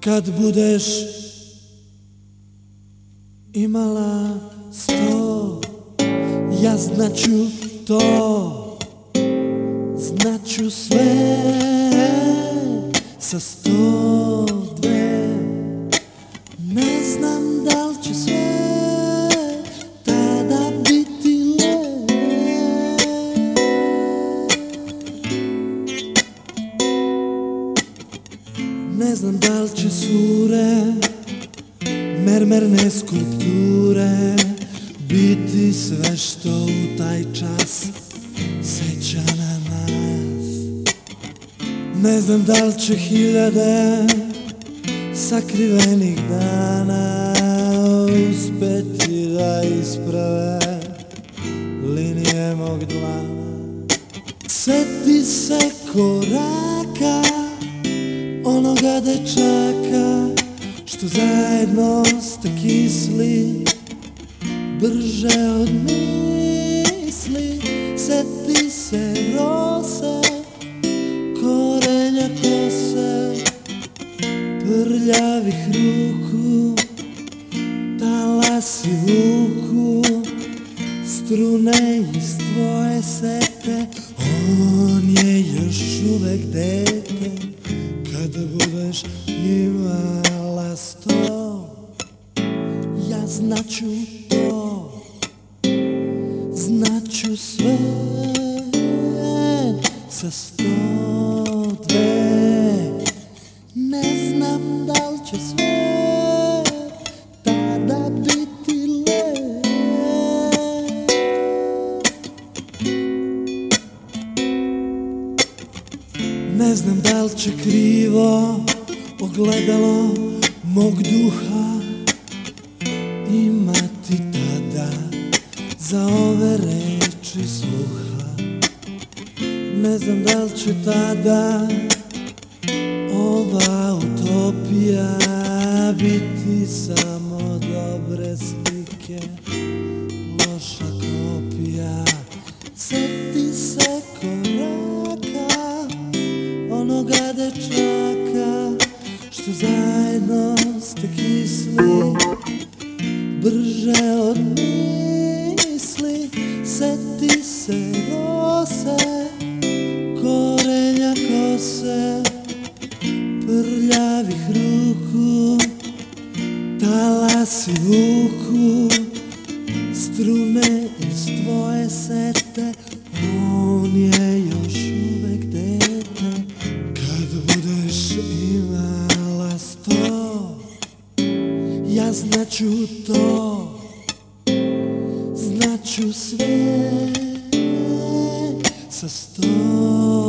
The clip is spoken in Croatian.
Kad budeš imala sto Ja znaću to. Znaću sve Sa sto Ne znam da li će sure Mermerne skulpture Biti sve što u taj čas Seća na nas. Ne znam da li će hiljade Sakrivenih dana Uspeti da isprave Linije mog dlana. Seti se koraka Onoga dečaka Što zajedno ste kisli Brže od misli Seti se rose Korenja kose Prljavih ruku Talasi vuku Strune iz tvoje sete. On je još znaću to. Znaću sve Sa sto dve. Ne znam da li će sve Tada biti lep. Ne znam da li će krivo ogledalo mog duha Ne znam da li će tada ova utopija biti samo dobre slike loša kopija. Seti se koraka onoga dečaka Što zajedno ste kisli brže Prljavih ruku talasi vuku strune iz tvoje sete On je još uvek dete. Kad budeš imala sto Ja znaću to Znaću sve. Sa sto